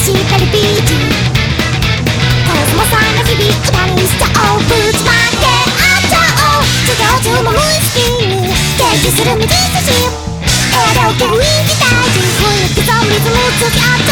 したりビーチコスモさんの日々歌にしちゃおうぶちまけあっちゃおう授業中も無意識に提示する右筋エロゲに期待中雰囲気ゾンビズム次あっちょびま